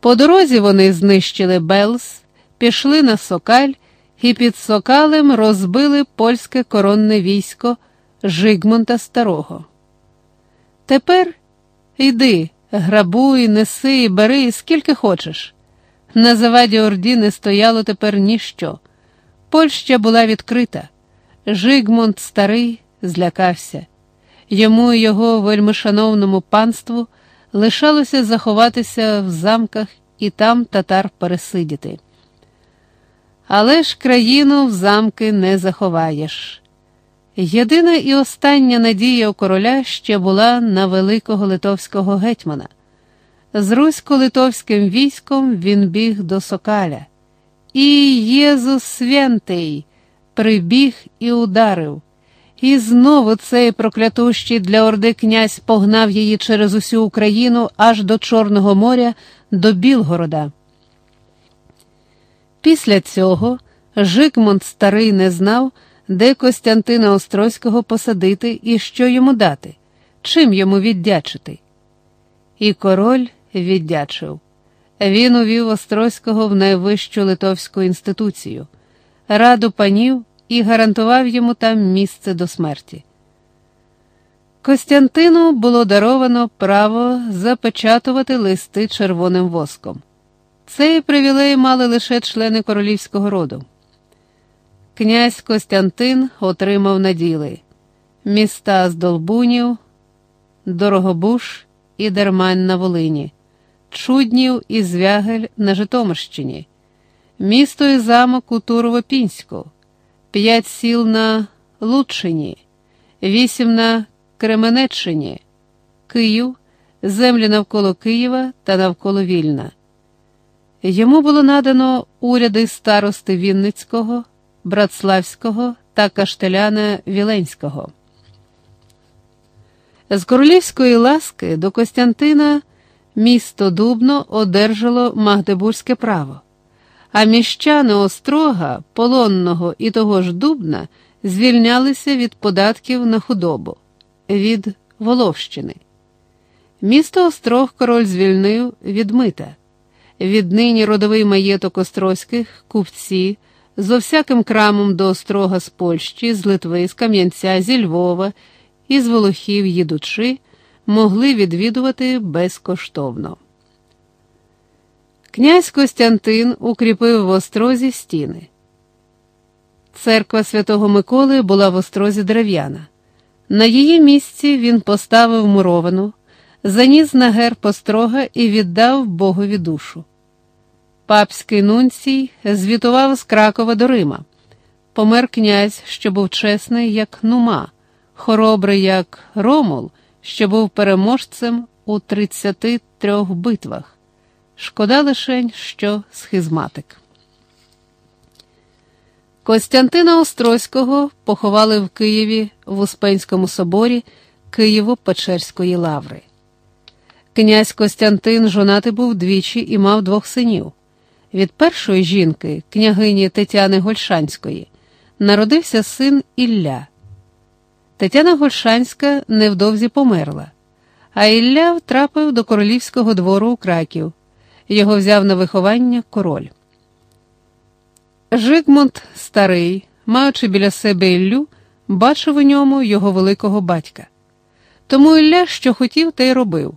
По дорозі вони знищили Белс, пішли на Сокаль і під Сокалем розбили польське коронне військо Жигмунта Старого. Тепер йди, грабуй, неси і бери, скільки хочеш. На заваді Орді не стояло тепер ніщо. Польща була відкрита. Жигмунд старий злякався. Йому і його вельмишановному панству лишалося заховатися в замках і там татар пересидіти. Але ж країну в замки не заховаєш. Єдина і остання надія у короля ще була на великого литовського гетьмана. З русько-литовським військом він біг до Сокаля. І Єзус Святий прибіг і ударив. І знову цей проклятущий для Орди князь погнав її через усю Україну аж до Чорного моря, до Білгорода. Після цього Жикмунд старий не знав, де Костянтина Острозького посадити і що йому дати, чим йому віддячити. І король віддячив. Він увів Острозького в найвищу литовську інституцію, раду панів і гарантував йому там місце до смерті. Костянтину було даровано право запечатувати листи червоним воском. Цей привілей мали лише члени королівського роду. Князь Костянтин отримав наділи міста з Долбунів, Дорогобуш і Дермань на Волині, Чуднів і Звягель на Житомирщині, місто і замок у Турово-Пінську, п'ять сіл на Лучині, вісім на Кременеччині, Київ, землі навколо Києва та навколо Вільна. Йому було надано уряди старости Вінницького, Братславського та Каштеляна Віленського. З королівської ласки до Костянтина місто Дубно одержало Магдебурзьке право, а міщани Острога, Полонного і того ж Дубна звільнялися від податків на худобу від Воловщини. Місто Острог король звільнив від мита. Віднині родовий маєток Острозьких, купці, зо всяким крамом до Острога з Польщі, з Литви, з Кам'янця, зі Львова і з Волохів їдучи, могли відвідувати безкоштовно. Князь Костянтин укріпив в Острозі стіни. Церква Святого Миколи була в Острозі дерев'яна. На її місці він поставив муровану, заніс на герб острога і віддав Богові душу. Папський нунцій звітував з Кракова до Рима. Помер князь, що був чесний, як нума, хоробрий, як Ромул, що був переможцем у 33 битвах. Шкода лишень, що схизматик. Костянтина Острозького поховали в Києві в Успенському соборі Києво-Печерської лаври. Князь Костянтин жонатий був двічі і мав двох синів. Від першої жінки, княгині Тетяни Гольшанської, народився син Ілля. Тетяна Гольшанська невдовзі померла, а Ілля втрапив до королівського двору у Краків. Його взяв на виховання король. Жигмунд старий, маючи біля себе Іллю, бачив у ньому його великого батька. Тому Ілля, що хотів, те й робив.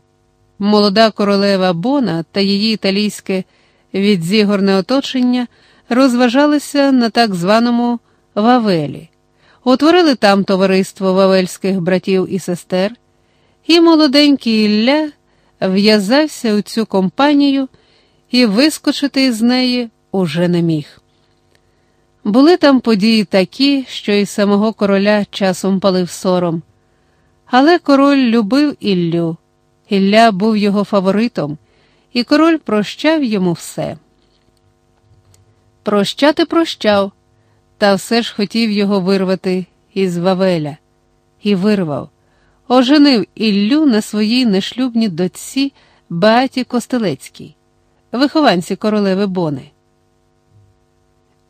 Молода королева Бона та її італійське відзігорне оточення розважалися на так званому Вавелі, утворили там товариство вавельських братів і сестер, і молоденький Ілля в'язався у цю компанію і вискочити із неї уже не міг. Були там події такі, що і самого короля часом палив сором. Але король любив Іллю, Ілля був його фаворитом, і король прощав йому все. Прощати прощав, та все ж хотів його вирвати із Вавеля, і вирвав, оженив Іллю на своїй нешлюбній дочці Бааті Костелецькій, вихованці королеви Бони.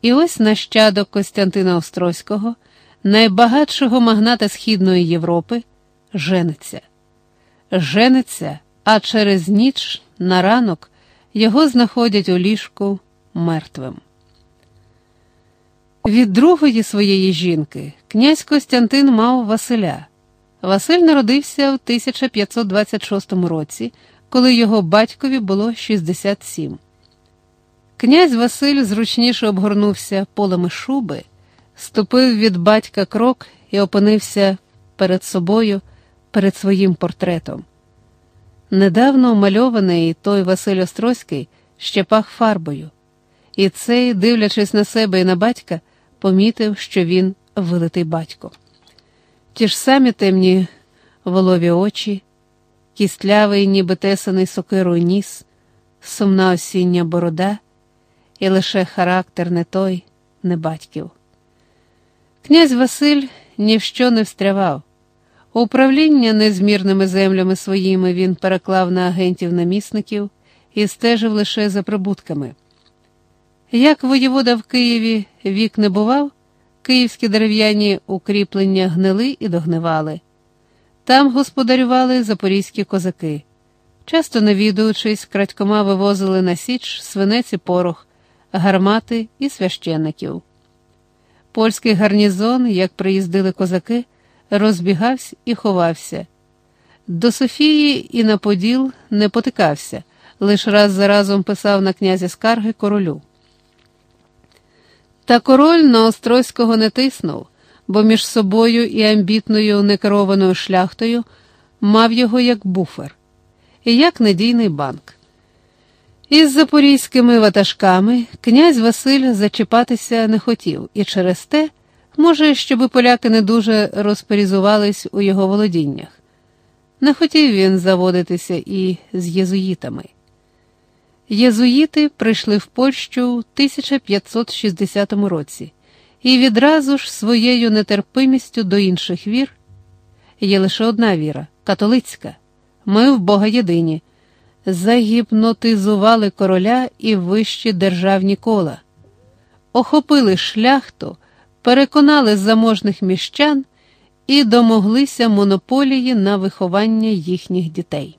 І ось нащадок Костянтина Острозького, найбагатшого магната Східної Європи, жениться. Жениться, а через ніч на ранок його знаходять у ліжку мертвим. Від другої своєї жінки князь Костянтин мав Василя. Василь народився в 1526 році, коли його батькові було 67. Князь Василь зручніше обгорнувся полами шуби, ступив від батька крок і опинився перед собою, перед своїм портретом. Недавно мальований той Василь Острозький ще пах фарбою, і цей, дивлячись на себе і на батька, помітив, що він вилитий батько. Ті ж самі темні волові очі, кістлявий, ніби тесаний сокирою ніс, сумна осіння борода, і лише характер не той, не батьків. Князь Василь ні в що не встрявав. Управління незмірними землями своїми він переклав на агентів-намісників і стежив лише за прибутками. Як воєвода в Києві вік не бував, київські дерев'яні укріплення гнили і догнивали. Там господарювали запорізькі козаки. Часто навідуючись, крадькома вивозили на січ свинець і порох, гармати і священників. Польський гарнізон, як приїздили козаки, розбігався і ховався. До Софії і на Поділ не потикався, лиш раз за разом писав на князя скарги королю. Та король на Острозького не тиснув, бо між собою і амбітною некерованою шляхтою мав його як буфер і як надійний банк. Із запорізькими ватажками князь Василь зачіпатися не хотів, і через те, може, щоби поляки не дуже розперізувались у його володіннях. Не хотів він заводитися і з єзуїтами. Єзуїти прийшли в Польщу у 1560 році і відразу ж своєю нетерпимістю до інших вір є лише одна віра католицька. Ми в Бога єдині, загіпнотизували короля і вищі державні кола, охопили шляхту, переконали заможних міщан і домоглися монополії на виховання їхніх дітей.